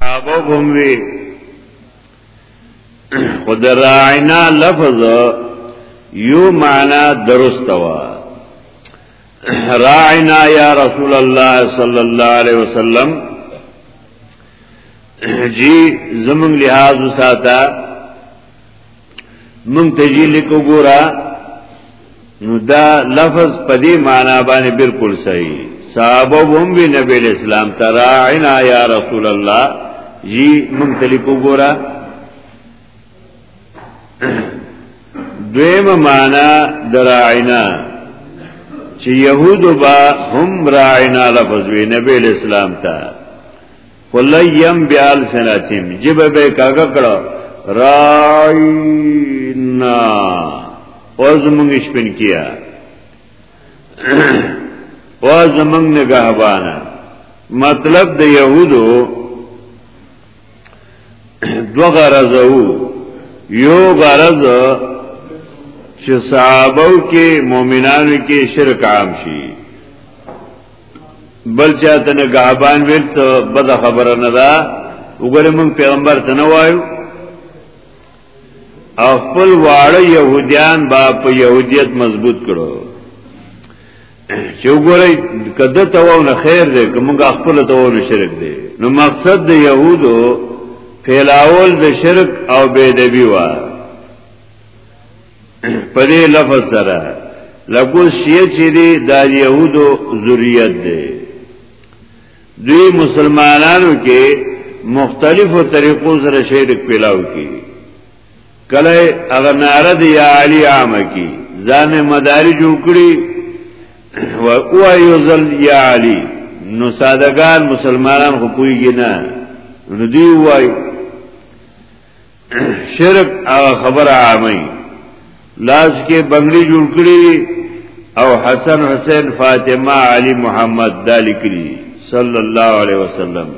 صحابه بموي خود راعنا لفظ یو معنا درست وا راعنا یا رسول الله صلی الله علیه وسلم جی زمون لحاظ ساته مونږ ته یې لیکو ګورا نو دا لفظ په دې معنی باندې بالکل صحیح صحابه هم وی نبی اسلام تراعنا یا رسول الله یی مونږ ته لیکو ګورا دویم معنی دراعنا چې يهودو با هم راعنا لفظ وی نبی اسلام ته ولیم بیال سناتیم جب به کاګه کړه راینا او زمونږ شپن کیا او زمونږ نگهبانا مطلب د یهودو دو غرض وو یو غرض چې صحابه کې مؤمنانو کې شرک عام شي بل چاته نه غابان ویل څه بده خبره نه ده وګوره مونږ پیغمبر ته نه وایو او خپل واړه يهوديان با په يهوديت مضبوط کړو چې وګورئ کده ته و نه خیر دی کومګه خپل ته و نه شرک دی نو مقصد د يهودو فیلاول د شرک او بيدبي وای په دې لفظ سره لکه شیعه چې دی د یهودو ذریت دی دوی مسلمانانو کې مختلفو طریقو سره شرک پیلاو کی کله هغه ناره دی یا علی عامه کی ځان مدارج وکړي و او یوزل یا علی نو سادهګان مسلمانان خو پویږي نه نو دی وای شرک هغه خبره عامه لاس کې بنگړي جوړ کړی او حسن حسین فاطمه علی محمد دالی کړی صلی الله علیه وسلم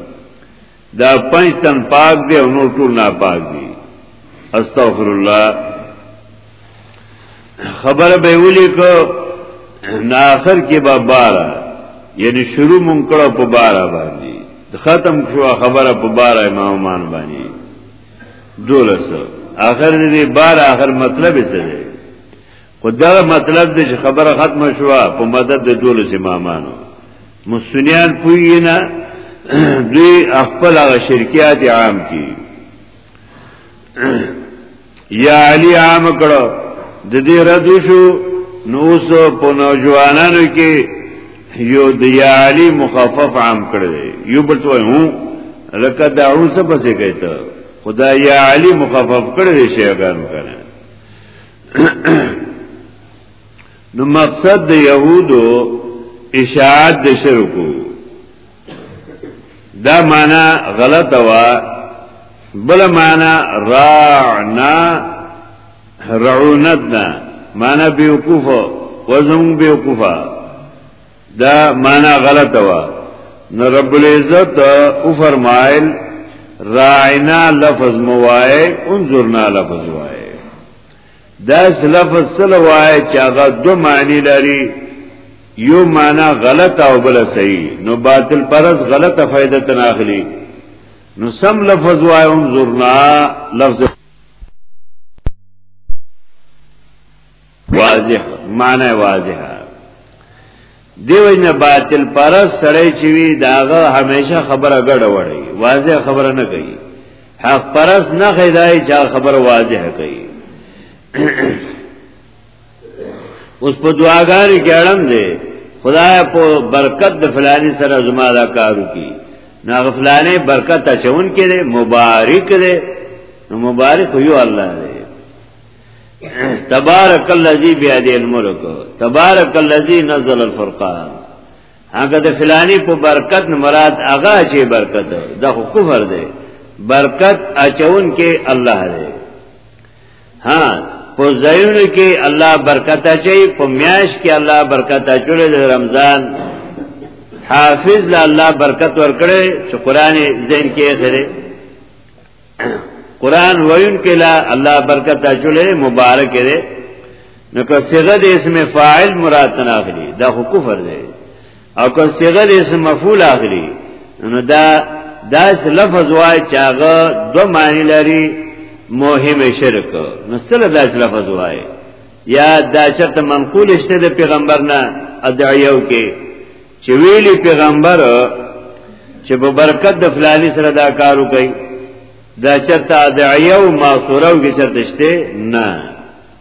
دا پنځ تن پاک دی او نور ټول ناپاک دی استغفر الله خبر به ولي کو نا اخر کې به بارا یعنی شروع مونږ کړو په بارا باندې ختم شو خبره په بارا امام مان باندې دولس اخر دې بارا اخر مطلب څه دی خدا مطلب دې چې خبره ختم شو په مدد د دولس امامانو مسنیان پوی نه دوی خپل هغه شرکیات عام کی یا علی عام کړو د دې رد شو نو اوس په نوجوانانو کې یو د یا علی مخفف عام کړی یو بل څه هو لکه دعو څه پسې کوي ته خدای یا علی مخفف کړی شي ګانو کنه نو مقصد د يهودو اشاعت د شرکو دا معنا غلط وا بل معنا راعنا رعونتنا معنا بیوقوفه وزم بیوقوفه دا معنا غلط وا نو رب العزت او فرمایل راعنا لفظ موای انظرنا لفظ وای دا لفظ سره وای چې هغه دو معنی لري یو معنا غلط او بل صحیح نو باطل پرس غلطه فائدہ تناخلی نو سم لفظ وای انظرنا لفظ واضح معنی واضح دیو نه باطل پرس سړی چې وی داغه همیشه خبره ګډه وړي واضح خبره نه کوي حق پرس نه خیدای چې خبره واضح کوي اوس په دعاګانې کې اړم دی خدای په برکت د فلانی سره زما دا کارو کی نا غفلانه برکت اچون کې مبارک دی مبارک یو الله دی تبارک الذی بیاده الملک تبارک الذی نزل الفرقان هغه د فلانی په برکت نه مراد هغه چې برکت دا خو کفر دی برکت اچون کې الله دی ها په زین کې الله برکت اچي په میاش کې الله برکت اچول د رمضان حافظ له الله برکت ورکړي چې قران زین کې خره قران وین کلا الله برکت اچولې مبارک دی نو که صيغه د اسم فاعل مراد تناخلي دا خو کفر دی او که صيغه د اسم مفعول اخلي نو دا دا لفظ وای چې هغه دو معنی لري مهم شرک نو سره دا لفظ وای یا دا چرته منقول شته د پیغمبر نه ادعیو کې چې ویلي پیغمبر چې په برکت د فلانی سره دا کار وکړي دا چرته د ایو ما سورو کې چرته شته نه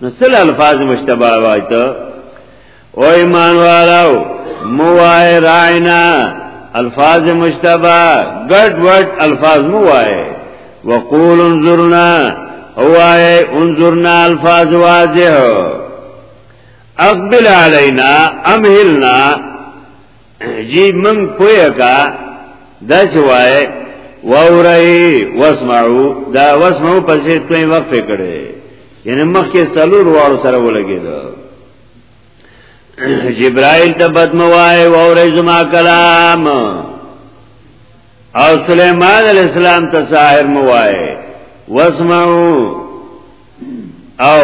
نو سل الفاظ مشتبه وایته او ایمان والو موای راینا الفاظ مشتبه ګډ وډ الفاظ موای وقول انظرنا اوای انظرنا الفاظ واضح اقبل علینا امهلنا جی من پویا کا دا چوای وورای واسمعو دا واسمعو پسې توی وقف کړي یعنی مخکې څلور واړو سره ولګید جبرائیل ته بدموای وورای زما کلام او سلیمان علیہ السلام ته ساحر موای واسمعو او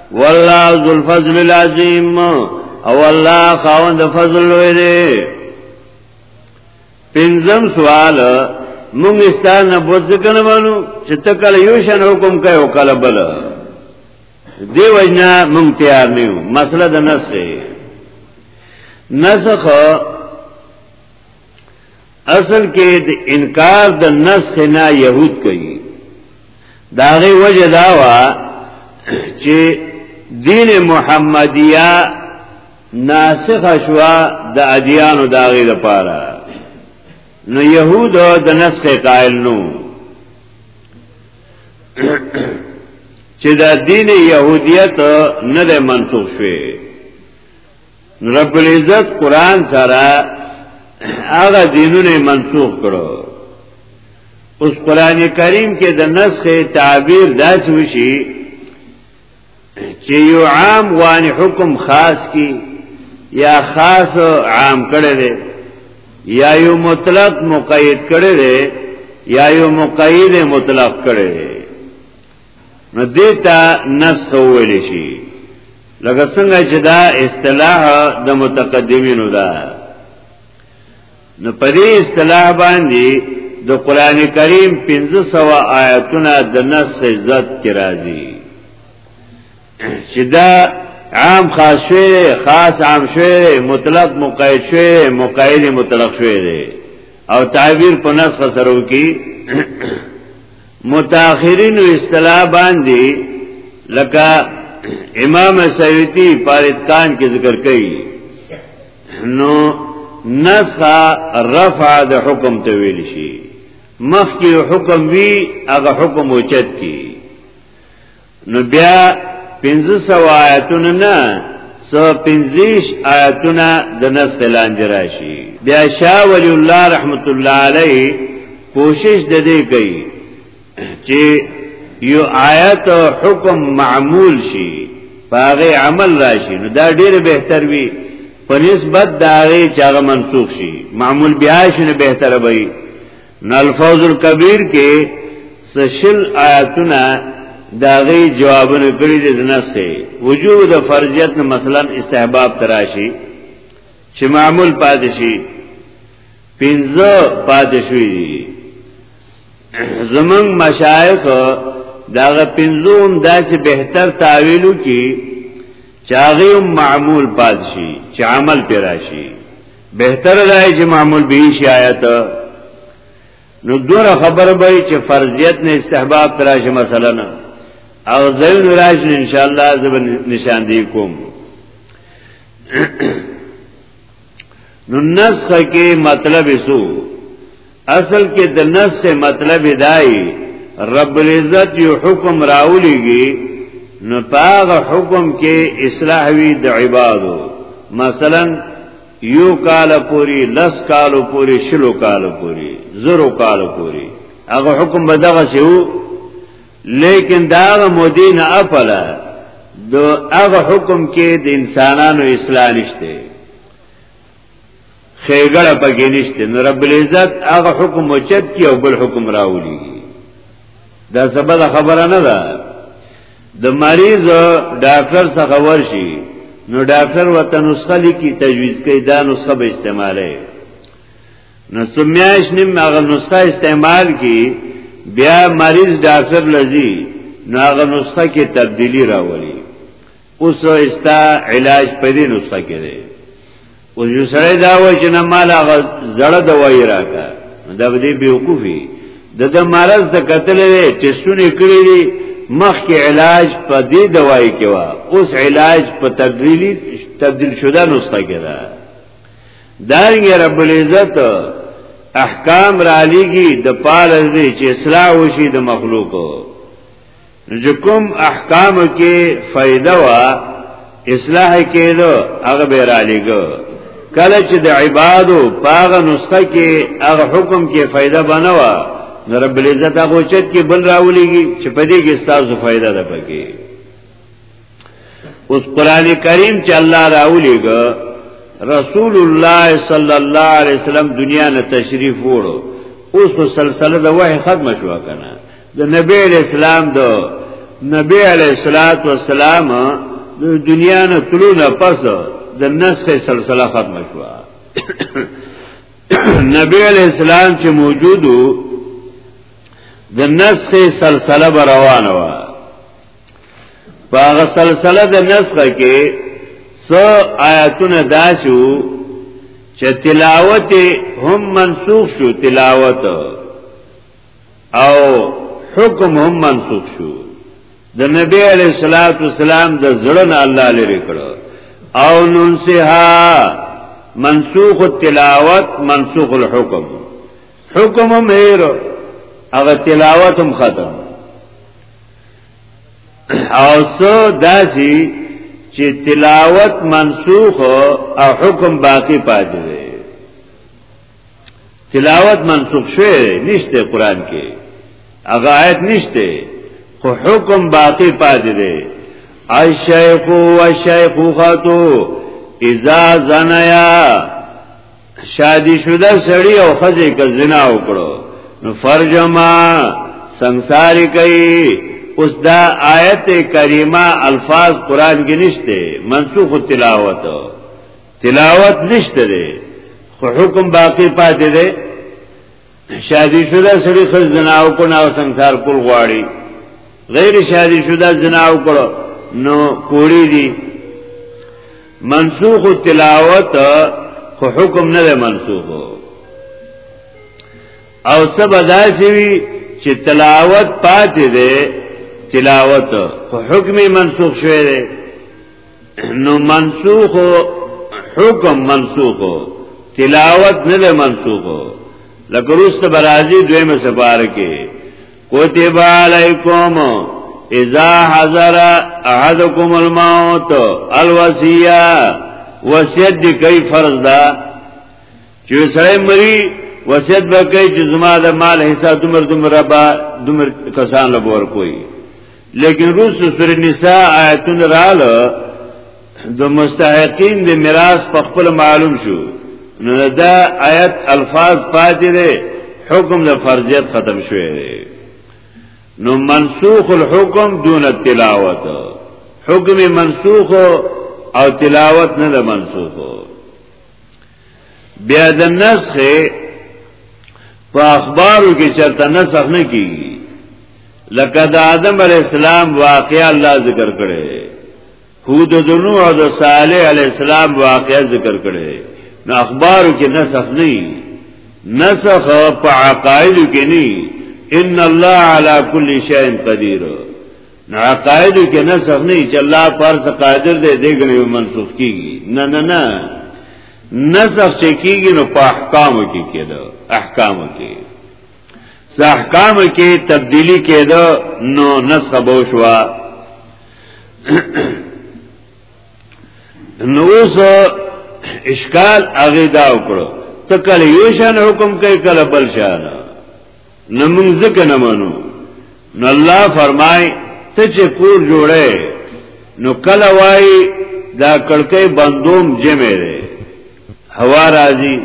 والله ذو الفضل العظیم او الله خاوند فضل لوی دی پنځم سوال مونږ ستاسو نه بوځکنه وانو چې تکل یو شن حکم کوي او کله بل دی وجنا مونږ تیار نه یو مسله د نسخ نسخ اصل کې د انکار د نص نه يهود کوي داغه وجه دا وا چې دین محمدیه ناسخ شوا د ادیانو داغه لپاره نو يهود د نسخ قائل نو چې دا دین يهودیت نه منسوخ شوی رب العزت قران سره هغه دینونه منسوخ کړو اوس قران کریم کې د نسخ تعبیر داس وشي چې یو عام وان حکم خاص کی یا خاص عام کړي دي یا یو مطلق مقید کړي دي یا یو مقید مطلق کړي دي نو دیتا نسخ ویل شي لکه څنګه چې دا اصطلاح د متقدمینو ده نو په دې اصطلاح باندې د قران کریم 1500 آیاتونه د نسخ عزت کې راځي چې دا عام خاص شوی خاص عام شوی مطلق مقید شوی مقید مطلق شوی دی او تعبیر په نسخ سره وکي متأخرینو اصطلاح باندې لکه امام سیوطی پاریتکان کې ذکر کړي نو نسخه رفع د حکم ته ویل شي مخکې حکم وی هغه حکم اوچت کی نو بیا پنځه سو آیتونه نه سو پنځیش آیتونه د نس لاندې راشي بیا شاه ولی الله رحمت الله علی کوشش د دې کوي چې یو آیت او حکم معمول شي پاغه عمل راشي نو دا ډیر بهتر وي په نسبت دا غي چې هغه منسوخ شي معمول بیا شنه بهتره وي نو الفوز الكبير کې سشل آیاتونه داغي جوابونه کړی دي نسه وجوب د فرضیت مثلا استحباب تراشی چې معمول پاتې شي پنځه پاتې شوی دي زمنګ مشایخ داغه پنځوم داسې بهتر تعویلو کې چاغي معمول پاتې شي چې عمل پیرا شي بهتر ده چې معمول به شي آیت نو دور خبر به چې فرضیت نه استحباب تراشه مثلا نه او زین راش ان شاء الله زب نشان دی کوم نو نسخ کې مطلب سو اصل کې د نص مطلب دای رب العزت یو حکم راولېږي نو پاغه حکم کې اصلاح وی د عبادو مثلا یو کال پوری لس کال پوری شلو کال پوری زرو کال پوری هغه حکم به دغه شو لیکن دا مودین افلا دو هغه حکم کې د انسانانو اصلاح نشته خېګړه پکې نشته نو رب العزت هغه حکم وچت کی او بل حکم راولي دا سبب خبره نه ده د مریض ډاکټر څخه ورشي نو ډاکټر وته نسخه لیکي تجویز کوي دا نسخه به استعماله نو سمیاش نیم هغه نسخه استعمال کی بیا مریض ډاکټر لذي نو هغه نسخه کې تبدیلی راولي اوس استا علاج په دې نسخه کې دی او یو سره دا وای چې نه مال هغه زړه دوايي راکا دا به دې بیوقوفي د د مرض د قتل لري ټیسټونه کړی دي مخکې علاج په دې دوايي کې وا اوس علاج په تبدیلی تبدیل شوه نسخه کې ده دارنګ رب العزت احکام را لګي د پال دې چې اصلاح وشي د مخلوقو چې کوم احکام کې فائدہ وا اصلاح کېدو هغه به را لګو کله چې د عبادو پاغه نسخه کې هغه حکم کې فائدہ بنوا رب العزت هغه چت کې بل راولېږي چې په دې کې ستاسو فائدہ ده پکې اوس قران کریم چې الله راولېګ رسول الله صلی الله علیه وسلم دنیا نه تشریف وړو اوس په سلسله د وحی ختم شو کنه د نبی اسلام د نبی علیہ الصلات والسلام د دنیا نه تلو نه پس د نسخ سلسله ختم شو نبی علیہ السلام چې موجودو د نسخ سلسله روانه و په هغه سلسله د نسخه کې سو آیاتونه داسو چې تلاوت هم منسوخ شو تلاوت او حکم هم منسوخ شو د نبی علیہ الصلوۃ والسلام د زړه الله لري کړو او ننسها منسوخ التلاوت منسوخ الحکم حکم هم هیر هغه تلاوت هم ختم او سو داسی چې تلاوت منسوخ او حکم باقی پاتې دی تلاوت منسوخ شوی نشته قران کې هغه آیت نشته خو حکم باقی پاتې دی الشیخ والشیخوخه اذا زنیا شادی شده سړی او خزه که زنا وکړو نو فرجما سنساری کوي اوس دا آیت کریمه الفاظ قران کې نشته منسوخ تلاوت تلاوت نشته دی خو حکم باقی پاتې دی شادی شده سړي خز زناو کو ناو سنگسار کول غواړي غیر شادی شده زناو کړو نو کوړی دي منسوخ تلاوت خو حکم نه ده منسوخ او سبا داسي وي چې تلاوت پاتې ده تلاوت خو حکم منسوخ شوی دی نو منسوخ حکم منسوخ تلاوت نه ده منسوخ لکه روس ته برازي دویمه سفار کې کتب علیکم اذا حضر احدکم الموت الوصیه وصیت دی کوي فرض ده چې سړی مری وصیت به کوي چې زما د مال حصہ دمر دمر ربا دمر کسان لبور کوي لیکن روس سورې نساء آیتون رااله د مستحقین د میراث په خپل معلوم شو نو دا آیت الفاظ پاتې دي حکم د فرضیت ختم شوی دی نو منسوخ الحکم دون التلاوت حکم منسوخ او تلاوت نه منسوخ بیا د نسخ په اخبارو کې چرته نسخ نه کیږي لکه د آدم علی السلام واقعا الله ذکر کړي هود د نوح او د صالح علی السلام واقعا ذکر کړي نو اخبارو کې نسخ نه نسخ په عقایدو کې نه ان الله علی کل شیء قدیر نو عقاید کې نه څه نه چې الله فرض قادر دی دګنې منسوخ کیږي نه نه نه نسخ چې کیږي نو په احکام کې کېده احکام کې ځ احکام کې تبدیلی کېده نو نسخ به شوا نو اوس اشکال هغه دا وکړو ته کله یو شان حکم کوي کله بل شان نو موږ ځکه نه منو نو الله فرمای ته چې کور جوړه نو کله وای دا کړکۍ بندوم جمع ده هوا راځي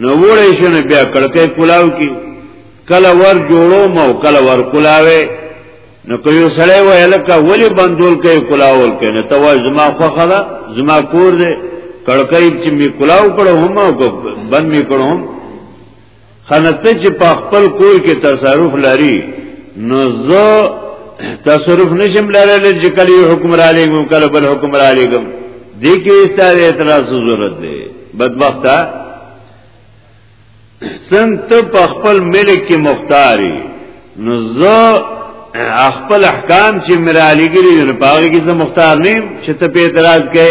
نو وړې شنه بیا کړکۍ کولاو کی کله ور جوړو مو کله ور کولاوي نو که یو سړی وای لکه ولی بندول کوي کولاول کوي نو ته وای زما خوخه ده زما کور ده کړکۍ چې می کولاو کړو هم او بند می کړو هم خنته چې په خپل کور کې تصرف لري نو زه تصرف نشم لرلی چې کله یو حکم را لګم کله بل حکم را لګم دې کې استاد اعتراض ضرورت دی بدبخته سنت په خپل ملک کې مختاري نو زه خپل احکام چې مرا لګري په هغه کې زه مختار نیم چې ته په اعتراض کې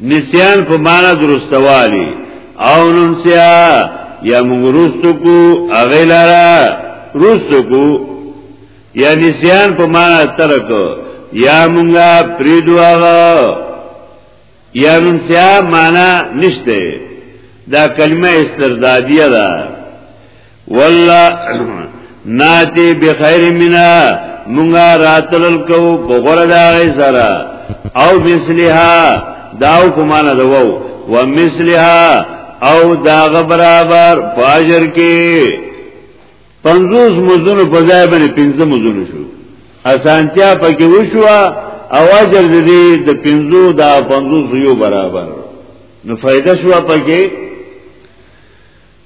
نسیان په معنا درستوالی او ننسیا یا موږ رستو کو هغه لاره رستو کو یا نسیان په معنا ترک یا مونږه پریدو هغه یا ننسیا معنا نشته دا کلمه استردادیه ده والله ناتی بخیر منا مونږه راتلل کو بغره دا غي سره او مثلها داو کومانه دوو و مثلها او داغ برابر پاجر کې پنځوس مزونو په ځای باندې پنځه مزونو شو اسانتیا پکې وشو او اجر دې د پنځو دا پنځوس یو برابر نو فائدہ شو پکې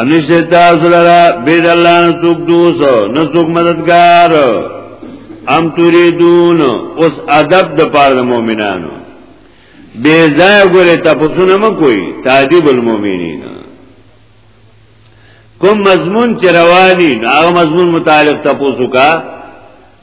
انشته تاسو لرا بيد الله نه څوک دوس نه څوک مددگار ام تريدون اوس ادب د پاره مؤمنانو بے ځای ګوره تاسو نه مکوئ تعذيب المؤمنين کوم مضمون چې رواني هغه مضمون متعلق تاسو کا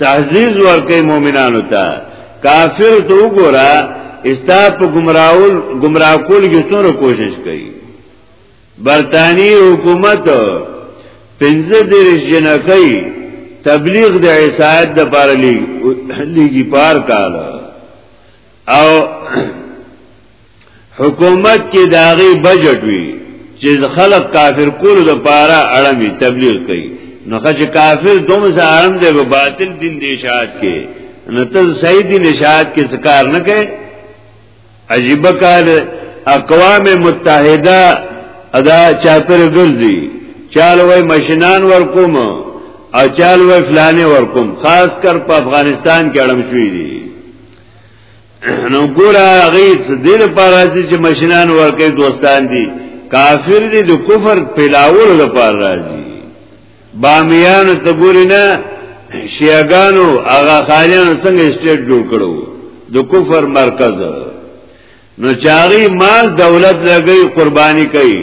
تعزیز ورکې مؤمنانو ته کافر ته وګوره استا په گمراهول گمراه کول کې څوره کوشش کوي برتانی حکومت پنځه درش جنکۍ تبلیغ د عیسایت د پاره لیږي پار کاله او حکومت کې داغي بجټ وی چې خلک کافر کول د پاره اړمي تبلیغ کوي نو چې کافر دوم سره اړم دی په باطل دین دی شاعت کې نو ته صحیح دین شاعت کې ذکر نه کوي عجیب کار اقوام متحده ادا چاپر ګرځي چال وای ماشینان ورکوم او چال وای فلانه ورکوم خاص کر په افغانستان کې اړم شوې دي نو ګور هغه دې لپاره چې مشران ورکه دوستان دي کافر دي د کفر پیلاول لپاره راځي بامیان ته ګوري نه شیعاګانو هغه خالیانو څنګه اسټیټ جوړ کړو د کفر مرکز نو چاغي مال دولت لګي قرباني کوي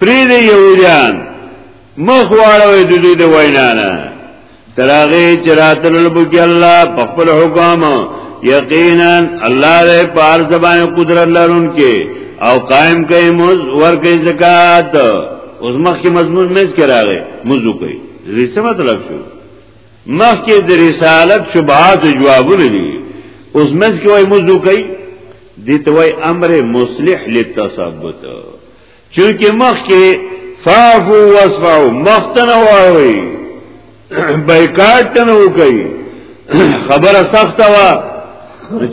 پری دی یهودیان مخ واړوي د دوی د وینا نه تراغه چراتل البکی الله په خپل حکم یقینا الله دې پار زبان قدرت لرونکي او قائم کوي موز ور کوي زکات اوس مخ کې مضمون مې کراغه موضوع کوي رسمه مطلب شو مخ کې د رسالت شبهات جوابونه دي اوس مې کوي موضوع کوي دي ته وای امر مصلح للتثبت چونکه مخ کې فافو واسفاو مختنه واوي بایکاټ تنه وکي خبره سخته وا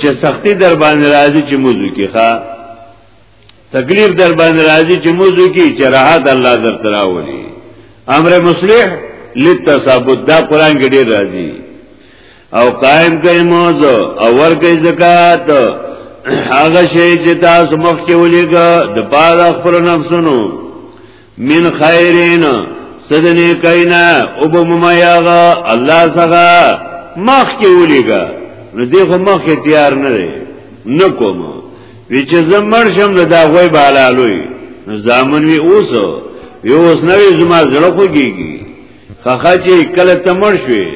چې سختی در باندې راځي چې موضوع کې ښا تکلیف در باندې راځي چې موضوع کې چې راحت الله در تراولي امر مصلح للتثبت دا قران کې ډیر راځي او قائم کئ موز او ور کئ زکاة هغه شی چې تاسو مخ کې ولېګا د پاد خپل نفسونو من خیرین سدنی کینا او بمما یاغا الله څنګه مخ کې ولېګا نو دغه مخ اختیار نه لري نکوم وی چې زمړ شم د دا غوي بالالوي نو ځامن وی اوسو یو اوس نوې زما زړه خوږيږي خخه چې کله تمر شوي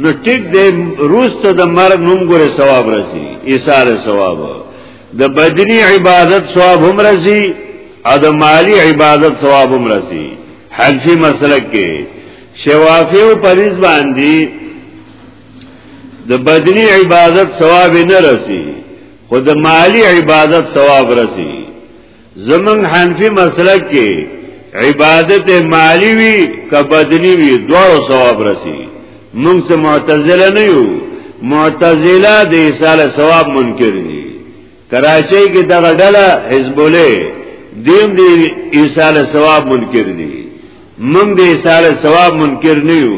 نو ټیک دې روسته د مرګ نوم ګره ثواب راځي ایثار ثواب د بدني عبادت ثواب هم راځي او د مالی عبادت ثواب هم راځي حنفي مسلک کې شوافی او پریز باندې د بدني عبادت ثواب نه رسی خو د مالی عبادت ثواب رسی زمون حنفی مسلک کې عبادت مالی وی که بدنی وی دوارو ثواب رسی مونږ سه معتزله نه یو معتزله د ایصال ثواب منکر دي کراچۍ کې دغه ډله حزب الله دیم دی ایصال ثواب منکر دي مونږ د ایصال ثواب منکر نه یو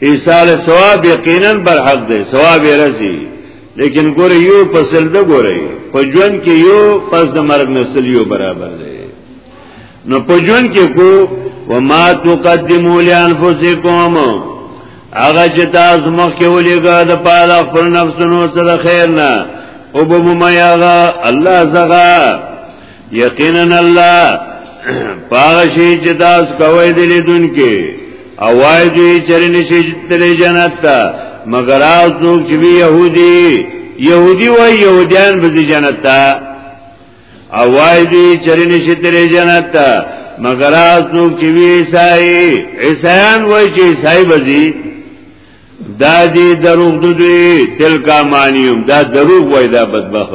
ایصال ثواب یقینا بر حق دی ثواب رسی لیکن ګوره یو پسل د ګوره په ژوند کې یو پس د مرګ نسل یو برابر دی نو په ژوند کې کو وما تقدموا لانفسکم هغه چې تاسو مخ کې ولېګا د پاله خپل نفسونو سره خیر نه او به مې هغه الله زغه یقینا الله پاغشی چې تاسو کوی د لیدون کې او وای دوی چرې نشي تلې جنت ته مگر هغه څوک چې يهودي يهودي وای يهوديان به جنت ته او وای دوی چرې نشي تلې جنت ته مگر هغه څوک چې عیسائی عیسایان وای چې عیسائی بزي دا دي دروغ دوی تلکا مانیوم دا دروغ وای دا بدبخت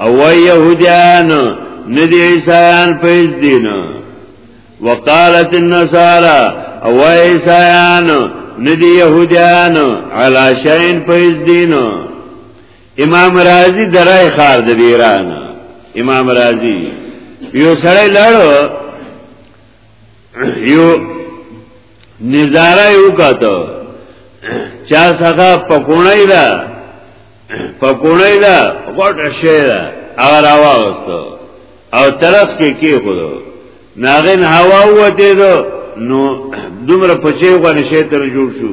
او يهوديان ندي عيسایان په دین وقالت النصارى او عيسایان ندي يهوديان على شيء په دین امام رازی درای خار د ایران امام رازی یو سړی لړو یو نظاره یو کاته چا څنګه پکونای دا پکونای دا غټ شی دا اور اواستو او طرف کې کې خورو ناغن هوا وته دو نو دومره پچې غو نشه تر جوړ شو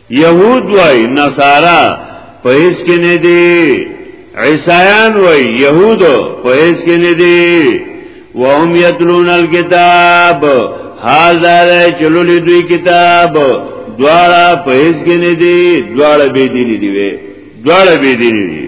یهود وای نصارا په هیڅ کې نه دي عیسایان وای یهود په هیڅ کې نه دي وهم یتلون الكتاب حال دار چلولې دوی کتاب دواړه په هیڅ کې نه دي دواړه به دي نه دي وي دواړه به دي نه دي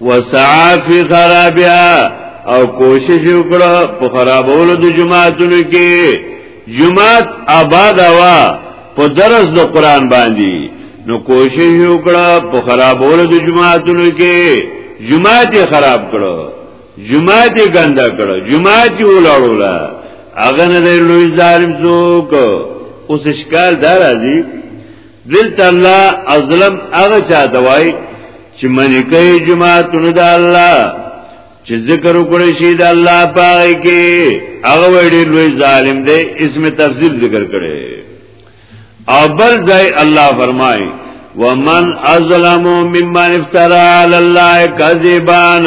وسعا فی خرابها او کوشش وکړه په خرابولو د جماعتونو کې جماعت آباد وا په درس د قران باندې نو کوشش وکړه په خرابولو د جماعتونو کې جماعت خراب کړو جماعت ګنده کړو جماعت ولاړولا اغه نه لوی ظالم څوک اوس اشکال دار دی دلته الله ازلم هغه چا دوای چې منی کوي جماعتونه د الله چې ذکر وکړي شي د الله پاره کې هغه وړي لوی ظالم دی اسم تفضیل ذکر کړي او بل ځای الله فرمایي ومن ازلم ممن افترا علی الله کذبان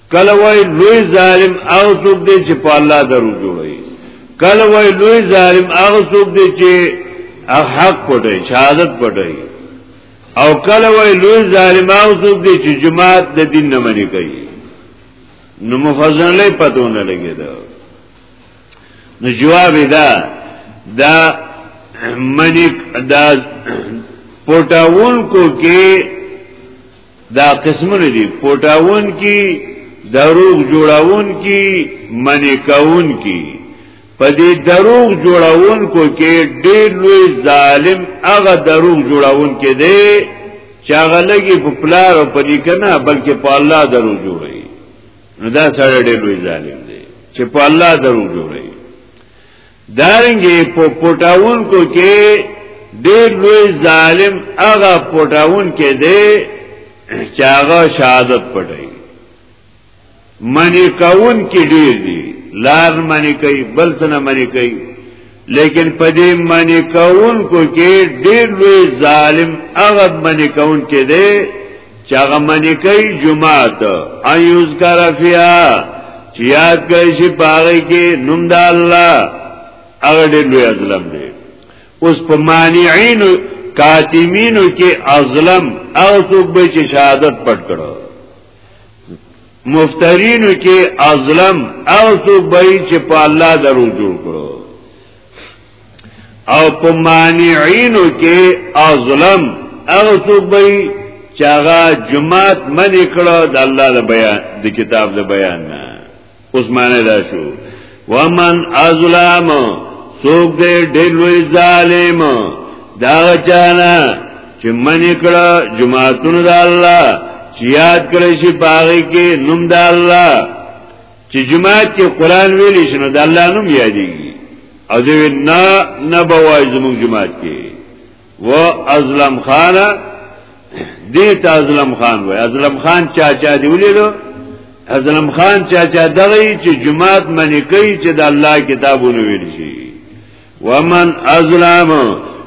کله وای لوی ظالم او څوک دی چې په الله درو جوړي کله وای لوی ظالم او څوک دی چې حق پټي شهادت پټي او کله وای لوی ظالم او څوک دی چې جماعت د دین نه منی کوي نو مفضل له پتونه لګي دا نو جواب دا دا منی دا پټاون کو کې دا قسمونه دي پټاون کی دروغ جوړاون کی منی کاون کی په دې دروغ جوړاون کو کې ډېر لوی ظالم هغه دروغ جوړاون کې دی چې هغه لګي په پلار او په لیکنه بلکې په الله دروغ جوړي نو دا سره ډېر لوی ظالم دی چې په الله دروغ جوړي دارنګه په پټاون کو کې ډېر لوی ظالم هغه پټاون کې دی چې هغه شهادت پټي منی کون کې ډېر دي لار منی کوي بل څه نه منی کوي لیکن په دې منی کون کو کې ډېر لوی ظالم هغه منی کون کې دی چې هغه منی کوي جمعات ايوز کار فیا چې یاد کوي چې پاره کې نوم د الله هغه ډېر لوی ظلم دی اوس په مانعين کاتمینو کې ازلم او څوک به چې شهادت پټ کړو مفترینو کې ازلم او څوک به چې په الله درو جوړ کړو او په مانعینو کې ازلم هغه څوک به چې هغه جماعت منې کړه د الله د بیان د کتاب د بیان نه اوس معنی دا شو ومن ازلم څوک دې ډېر لوی ظالم دا چانا چې منې کړه جماعتونو د الله چې یاد کړی شي باغې کې نوم د الله چې جماعت کې قران ویل شي نو د الله نوم یادېږي او دوی نه نه بوای زموږ جماعت کې و ازلم خان دې ته ازلم خان وای ازلم خان چا چا دی ولیدو ازلم خان چا چا دغه چې جماعت منی کوي چې د الله کتابونه ویل شي ومن ازلام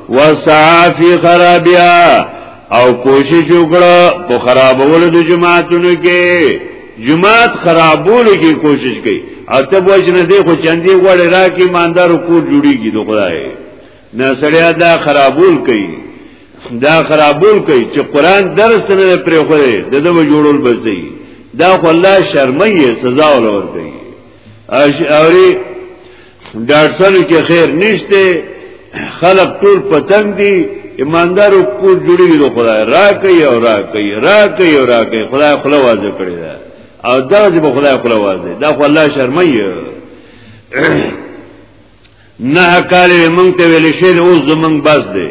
وسعا فی خرابیا او کوشش وکړه په خرابولو د جماعتونو کې جماعت خرابولو کې کوشش کوي او ته وایې چې نه دی خو چندې وړه راکې ماندارو کور جوړیږي د خدای نه سړیا دا خرابول کوي دا خرابول کوي چې قران درس نه پرې خوړي د دې جوړول بځي دا خو الله شرمایي سزا ولور کوي اوري ډاکټر کې خیر نشته خلق ټول پتنګ دي ایماندار کور جوړیږي د خدای راکې او راکې راکې او راکې خدای خپل واځي کړی دا او دا چې په خدای خپل واځي دا خو الله شرمای نه کار مونږ ته ویل شي اوس زمونږ بس دی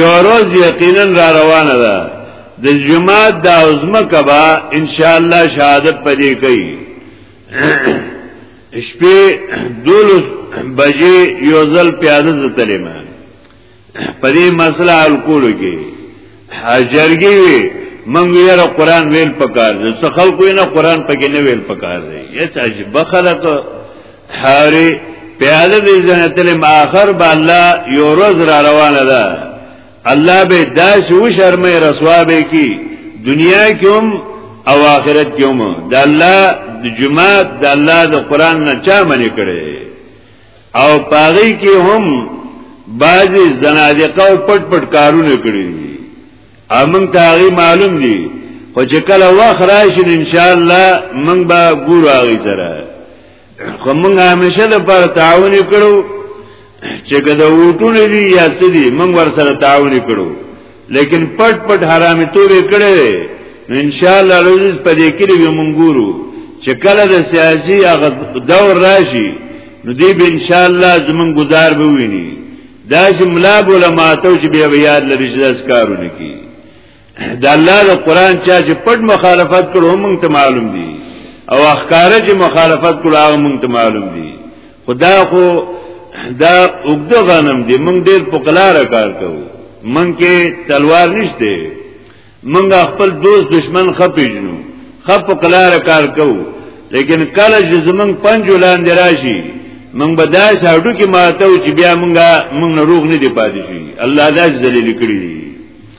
یو روز یقینا را روانه ده د جماعت د ازمه کبا ان شاء الله شهادت پدې کوي شپې دولس بجې یو ځل پیاده زتلې ما پدې مسله حل کولو کې اجرګي وي مونږ یې را قران ویل پکار دي څه خلکو نه قران پکې نه ویل پکار دي یڅ عجیب خلک حاری پیاده دی زنتل مآخر با اللہ یو روز را روان ده الله به داس و شرمه رسوا به کی دنیا کې هم او آخرت کې هم د الله د جماعت د الله د قران نه چا منې کړي او پاغي کې هم بعضی زنادقه او پټ پټ کارونه کړی دي امن تاغي معلوم دي خو چې کله وخت راشي ان شاء الله موږ به ګورو هغه سره خو موږ همیشه د پر تعاون کړو چې کده وټونه دي یا څه دي موږ ور سره تعاون کړو لیکن پټ پټ حرامي توبه کړې نو ان شاء الله لوز په دې کې به موږ ګورو چې کله د سیاسي هغه دور راشي نو دې به ان شاء الله زمون گزار به ویني دا چې ملا علماء ته چې بیا یاد لري چې داس کارونه کوي د الله د قران چا چې پټ مخالفت کړو مونږ ته معلوم دي او اخکار چې مخالفت کړو هغه مونږ ته معلوم دي خدا خو دا وګد غنم دي مونږ ډېر په کلار کار کوو مونږ کې تلوار نشته مونږ خپل دوست دشمن خپېجنو خپ په کلار کار کوو لیکن کله چې زمونږ پنځ لاندې راشي مونږ به دا شاډو کې ماته او چې بیا مونږه مونږ روغ نه دی پاتې شي الله دا ذلیل کړی دی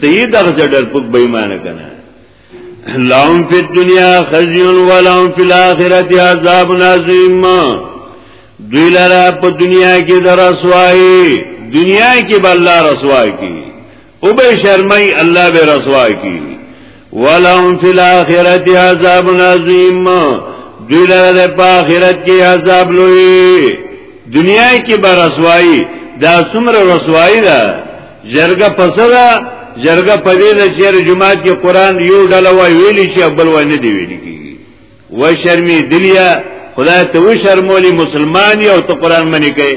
ته یې دغه ډېر پک به ایمان کنه لهم فی الدنیا خزی و لهم فی الاخرة عذاب عظیم دوی لرا په دنیا کې در رسوایی دنیا کې بل رسوا کی او به شرمای الله به رسوا کی ولهم فی الاخرت عذاب عظیم دوی لره په آخرت کې عذاب لوی دنیا کې به رسوایی دا څومره رسوایی ده جرګه پسره جرګه پدې نه چې جمعات کې قران یو ډله وای ویلی شي بل وای نه دی ویلی کیږي و شرمې دنیا خدای ته و شرمولي مسلمان یو ته قران منی کوي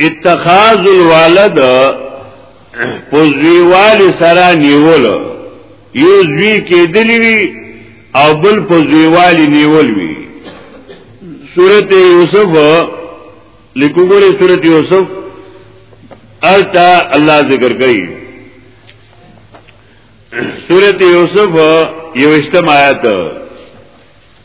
اتخاذ الوالد پوزویوال سره نیول یو زوی کېدلی وی او بل پوزویوال نیول وی سورته یوسف لیکو ګورې سورته یوسف التا الله ذکر کوي سورته یوسف یوشتم آیت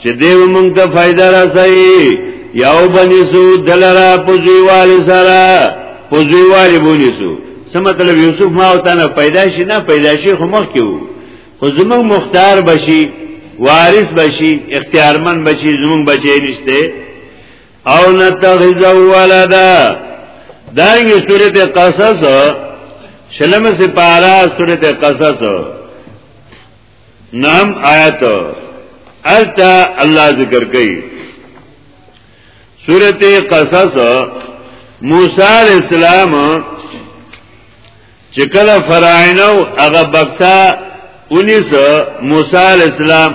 چې دیو مونږ ته فائدہ رسي یو بنیسو دلرا پوزیوال سره پوزیوال بنیسو څه مطلب یوسف ما او تنه پیدا شي نه پیدا شي خو مخ کیو خو زمون مختار بشي وارث بشي اختیارمن بشي زمون بچی نشته او نتغزو ولدا دانګي سورته قصص شلم سپارا سورته قصص نام آیت التا الله ذکر کوي سورته قصص موسی علی السلام چې کله فراعنو هغه بکتا 19 موسی علی السلام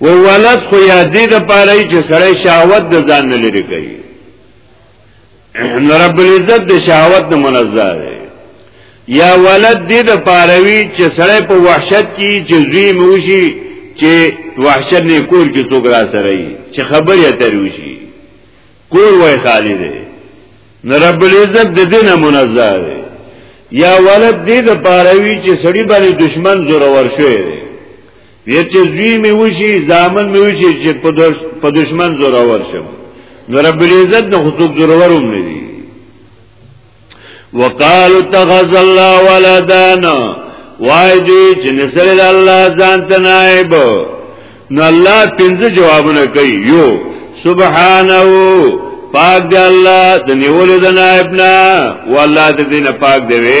و ولد خو یا دې د پاره چې سړی شهوت د ځان نه لري کوي نو رب العزت د شهوت نه منزه دی یا ولد دې د پاره وی چې سړی په وحشت کې چې زوی موشي چې وحشت نه کور کې څوک را سره وي چې خبرې اترې وشي کور وای خالی دی نو رب العزت د دې نه منزه دی یا ولد دې د پاره وی چې سړی باندې دشمن زور ور شوی دی وی چې زوی می وشي ځامن می وشي چې په دشمن زورور شم نو رب العزت نه خصوص زورور هم نه دي وقالو تغز الله ولدانا وای دی چې نسل الله ځان ته نائب نو الله پنځه جوابونه کوي یو سبحانه پاک دی الله د نیولو د نائب نه والله د دینه پاک دی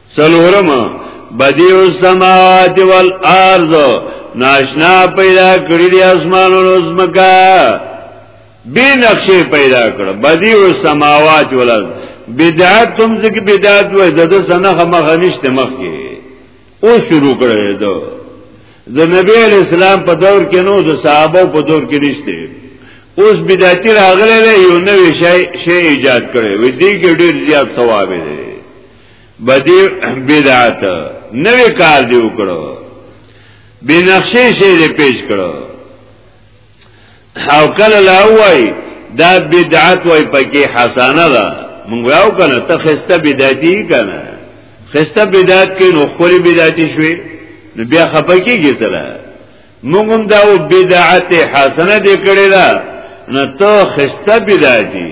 سلورم بدیع السماوات والارض ناشنا پیدا کړی دی اسمانونو زمکا بی نقشې پیدا کړ بدیع السماوات والارض بدعت تم ځکه بدعت وای دغه سنه مخ نشته مخ کې او شروع کړی دی د نبی اسلام په دور کې نو د صحابه په دور کې نشته اوس بدعتي راغله یو نوې شی شی ایجاد کړي وې دې کې ډېر زیات ثواب دی بدی بدعت نوې کار دی وکړو بنقشې شی دی پیش کړو او کله لا وای دا بدعت وای پکې حسانه ده مونږ یو کنه ته خسته بدعتي کنه خسته بدعت کې نو خوري بدعتي شوي نو بیا خپکیږي سره مونږ هم دا بدعت حسنه دې کړې ده نو ته خسته بدعتي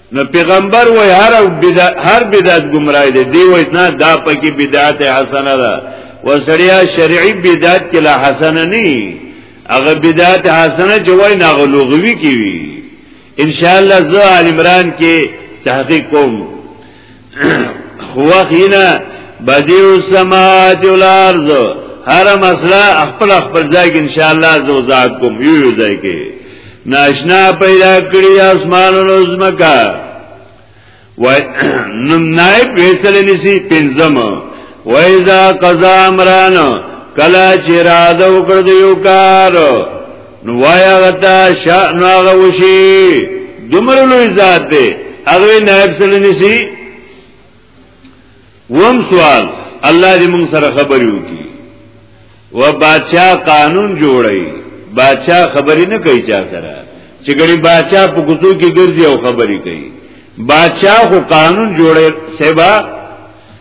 نو پیغمبر وای هر بدعت هر بدعت گمراه دی دی وای نه دا پکې بدعت حسنه ده وسړیا شرعي بدعت کې لا حسنه نه هغه بدعت حسنه جوای نه غلوغوي کی وی ان شاء الله زه عمران کې تحقیق کوم هو خینا بدیع السماوات والارض هر مسله خپل خپل ځای کې ان شاء الله زو ذات کوم یو یو ځای کې ناشنا پیدا کړی اسمانونو زمکا وای نم نای پیسل نسی پنځم وای ذا قضا امران کلا چې را دو کړ دیو کار نو وایا غتا شان هغه وشي دمر لوی ذات دی هغه نائب سره نسی وم سوال الله دې موږ سره خبرې وکړي و بادشاہ قانون جوړي بادشاہ خبرې نه کوي چا سره چې ګړي بادشاہ په کوڅو کې ګرځي او خبرې کوي بادشاہ خو قانون جوړي سبا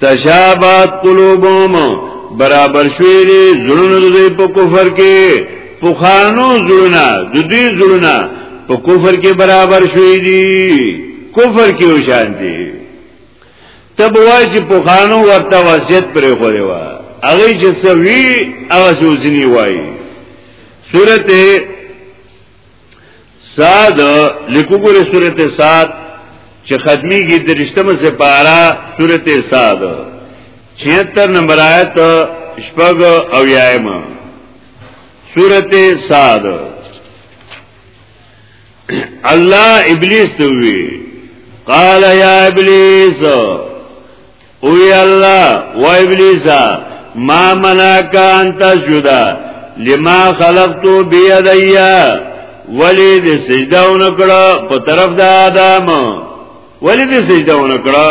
تشابات قلوبهم برابر شوی دی زړونو د دوی په کفر کې پوخانو زړونه د دوی زړونه په کفر کې برابر شوی دی کفر کې او شان دی تب وای چې پوخانو ورته وصیت پرې خوري وا هغه چې سوي هغه سوزنی وای سورته ساد لیکو ګوره صورت ساد چې ختمي کې درشتمه سپارا صورت ساد 76 نمبر آیت شپږ او یایم صورت ساد الله ابلیس ته وی قال یا ابلیس او یا الله و ابلیسا ما مناک ان تسجد لما خلقت بيدیا ولی د سجده ونکړه په طرف د آدم ولی د سجده ونکړه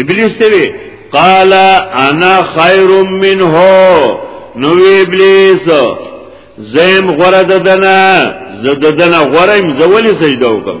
ابلیس ته وی قال انا خير منه نو ابلیس زم غره ددنه زددنه غره زولی سجده وکم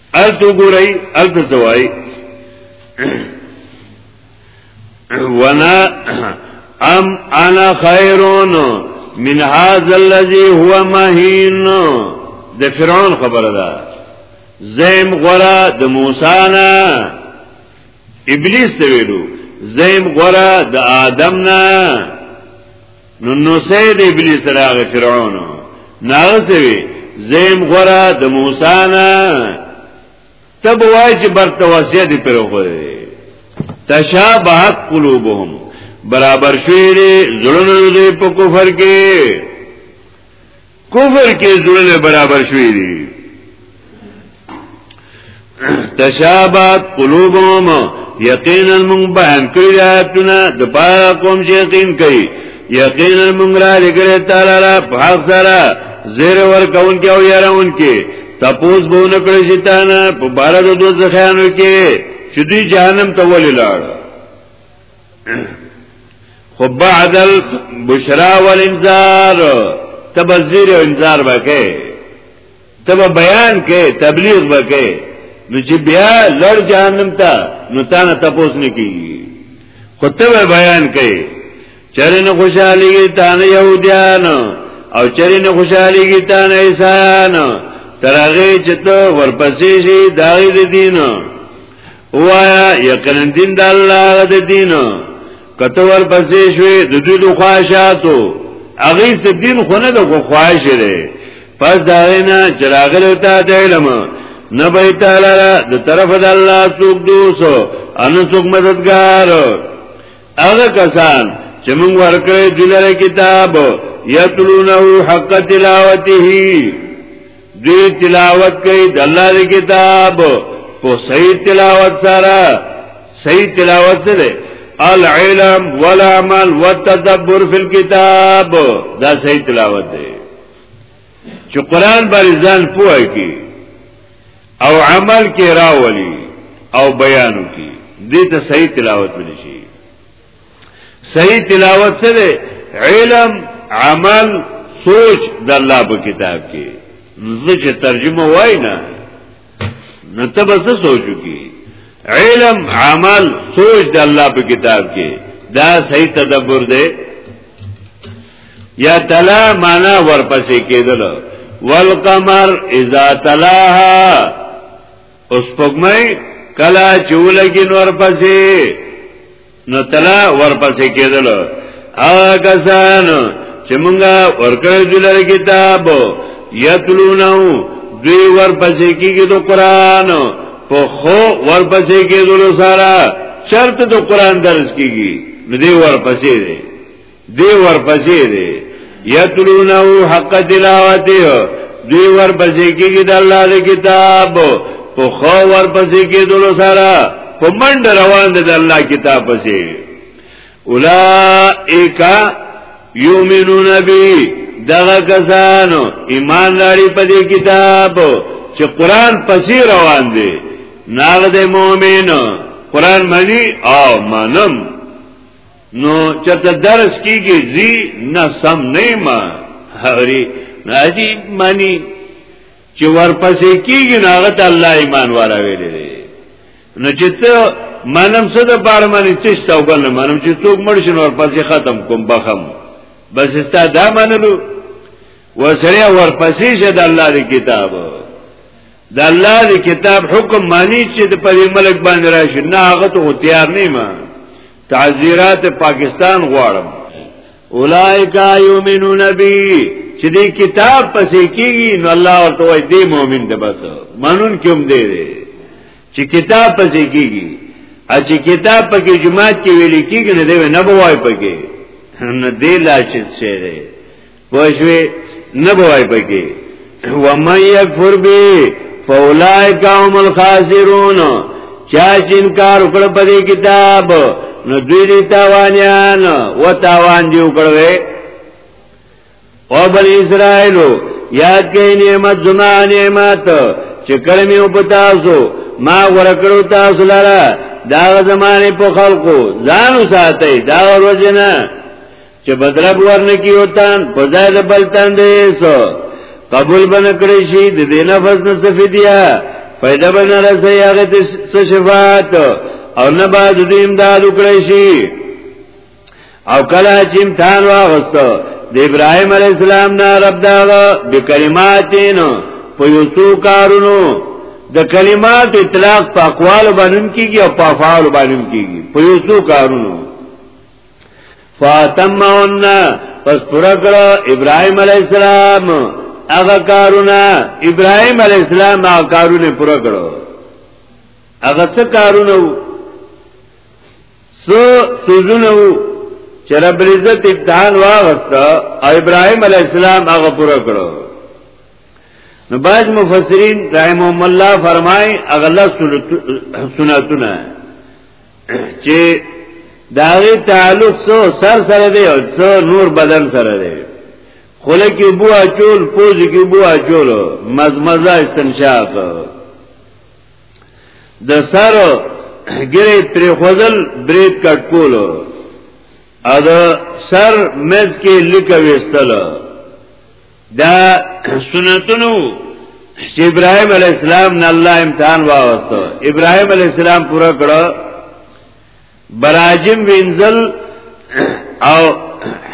ال تو ګورای ال ته زوای ونا ام انا خیرون من هذا الذي هو مهين د فرعون خبره ده زیم غرا د موسی نه ابلیس ته ویلو زیم غرا د آدم نه نو نو سید ابلیس راغی فرعون ناغسوی زیم غورا د موسی نه تب وای چې برته وصیت دی پر خو دی تشابهت قلوبهم برابر شوی دی زړونو دی په کفر کې کفر کې زړه برابر شوی دی تشابات قلوبهم یقینا من بیان کړی آیاتونه د پاره کوم چې یقین کوي یقینا من را لګره تعالی را پاک سره زیر ور کون کې او یارون کې تپوس به نه کړی چې تانه په بار د دوه ځخانو کې چې دوی جهنم ته ولې لاړ خو بعد البشرا والانذار تبذیر او انذار وکي تب بیان کې تبلیغ وکي نو چې بیا لړ جهنم ته نو تانه تپوس نه کیږي خو تب بیان کې چرن خوشحالی کی تانه یهودیان او چرن خوشحالی کی تانه عیسایان ترغی چتو ورپسی شی داغی دی دینو وایا یقینا دین د الله د دین کته ور پسې شوې د دوی د خواهشاتو هغه څه دین خو نه د خواهش لري پس دا نه چراغل ته د علم نه به تعالی د طرف د الله څوک دوسو ان څوک مددگار هغه کسان چې موږ ورکړې دلاره کتاب یتلونه حق تلاوته دوی تلاوت کوي د الله دی کتاب په صحیح تلاوت سره صحیح تلاوت سره العلم والعمل والتدبر فی الكتاب دا صحیح تلاوت دی چې قران باندې ځان پوهه کی او عمل کې راولي او بیانو کی دې ته صحیح تلاوت ونشي صحیح تلاوت څه دی علم عمل سوچ د الله په کتاب کې زه چې ترجمه وای نه نو ته به څه سوچو کې علم عمل سوچ د الله په کتاب کې دا صحیح تدبر دی یا تلا معنا ورپسې کېدل والقمر اذا تلاها اوس پګمای کلا چولګي نور پسې نو تلا ور پسې کېدل هغه کسان چې مونږه ورکړې دلر کتاب یتلونو دوی ور پسې کېږي د قران په خو ور پسې کېدل سره چرته د قران درس کېږي نو دی ور پسې دی دی ورپسې دی یتلونه حق تلاوته دی ورپسې کېږي د الله د کتاب په خو ورپسې کېدلو سره په منډ روان دي د الله کتاب پسې اولائک یؤمنون بی دغه کسانو ایمان لري په دې کتاب چې قران پسې روان دي ناغه د مؤمنو قران مانی او منم نو چرته درس کیږي زی نه سم نه ما هری ناجی معنی چې ورپسې کیږي نه هغه ته الله ایمان والا ویلې دی نو چې ته منم څه د بار باندې تش سوګل نه منم چې څوک مړ شي نو پسې ختم کوم بخم بس استا دا منلو وسره ورپسې شه د الله دی کتاب د الله د کتاب حکم معنی چې د پرې ملک باندې راشي نه هغه ته اختیار نه ما تعزیرات پاکستان غواړم اولائکا یومنون بی چې دې کتاب پسې کیږي نو الله ورته وایي دې مؤمن ده بس مانون کوم دې دې چې کتاب پسې کیږي ا چې کتاب پکې جماعت کې ویل کیږي نه دی نه بوای پکې نه دې لا چې شه پښوی نه بوای پکې و من یکفر به فاولائک هم الخاسرون چا چې انکار وکړ په دې کتاب نو دوی دي تاوانيان و تاوان دی وکړوي او بل اسرائیلو یاد کئ نعمت زما نعمت چې کله مې په تاسو ما ورکړو تاسو لاره دا زمانه په خلقو ځان ساتي دا ورځ نه چې بدرب ورنکی او تان په ځای د بل تان دی سو قبول بنکړی شي د دینه فز نه سفیدیا فائدہ بنا رسي هغه ته شفاعت او نه بعد دې امداد وکړی شي او کله چې امتحان واغستو د ابراهيم عليه السلام نه رب دا بکلماتینو په یو څو کارونو د کلمات اطلاق په اقوال باندې کیږي او په افعال باندې کیږي په یو څو کارونو فاتمهن پس پورا کړو ابراهيم عليه السلام هغه کارونه ابراهيم عليه السلام هغه کارونه پورا کړو هغه څه کارونه وو سو سوزونه وو چې رب عزت امتحان واغستا او ابراهيم عليه السلام هغه پورا کړو نو باج مفسرین رحمهم الله فرمای اغلا سنتونه چې داغه تعلق سو سر سره دی او سو نور بدن سره دی خوله کې بو اچول پوز کې بو اچول مزمزه استنشاق د سر ګری پر خوذل برید کټ کول او د سر مز کې لیک وستل دا سنتونو چې ابراهيم عليه السلام نه الله امتحان واوسته ابراهيم عليه السلام پورا کړو براجم وینزل او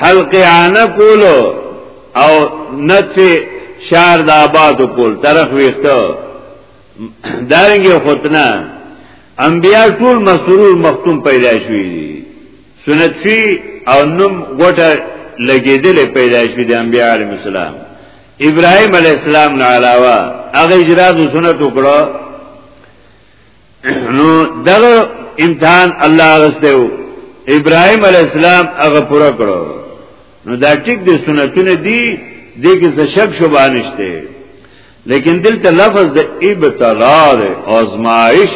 حلق عانه کولو او نطف شار د آباد کول طرف ویختو دارنګه ختنه انبیاء ټول مسرور مختوم پیدا شوی دي سنتفی او نوم غټه لګیدل پیدا شوی د انبیاء علیهم السلام ابراهیم علیه السلام نه علاوه هغه اجرا د سنت وکړو نو دغه امتحان الله غسته ابراهیم علیه السلام هغه پورا کړو نو دا ټیک د سنتونه دی دغه څه شک شوبه نشته لیکن دلته لفظ د ابتلا ده آزمائش